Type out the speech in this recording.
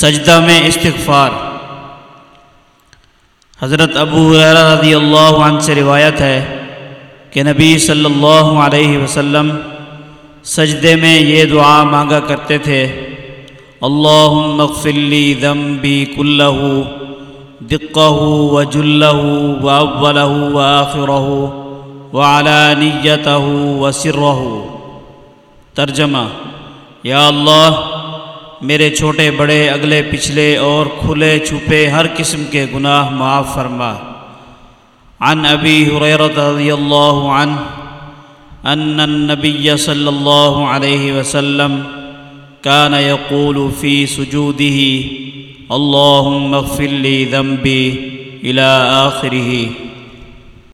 سجدہ میں استغفار۔ حضرت ابو رضی اللہ عنہ سے روایت ہے کہ نبی صلی اللہ علیہ وسلم سجدے میں یہ دعا مانگا کرتے تھے، اللہم اغفر لی ذنبی کلہ دقہ و جلہ و اولہ و آخرہ و علانیتہ و سرہ ترجمہ یا اللہ میرے چھوٹے بڑے اگلے پچھلے اور کھلے چھپے ہر قسم کے گناہ معاف فرما۔ عن ابی حریرت رضی اللہ عنہ، ان النبی صلی اللہ علیہ وسلم كان يقول في سجوده اللهم اغفر لي ذنبي إلى آخره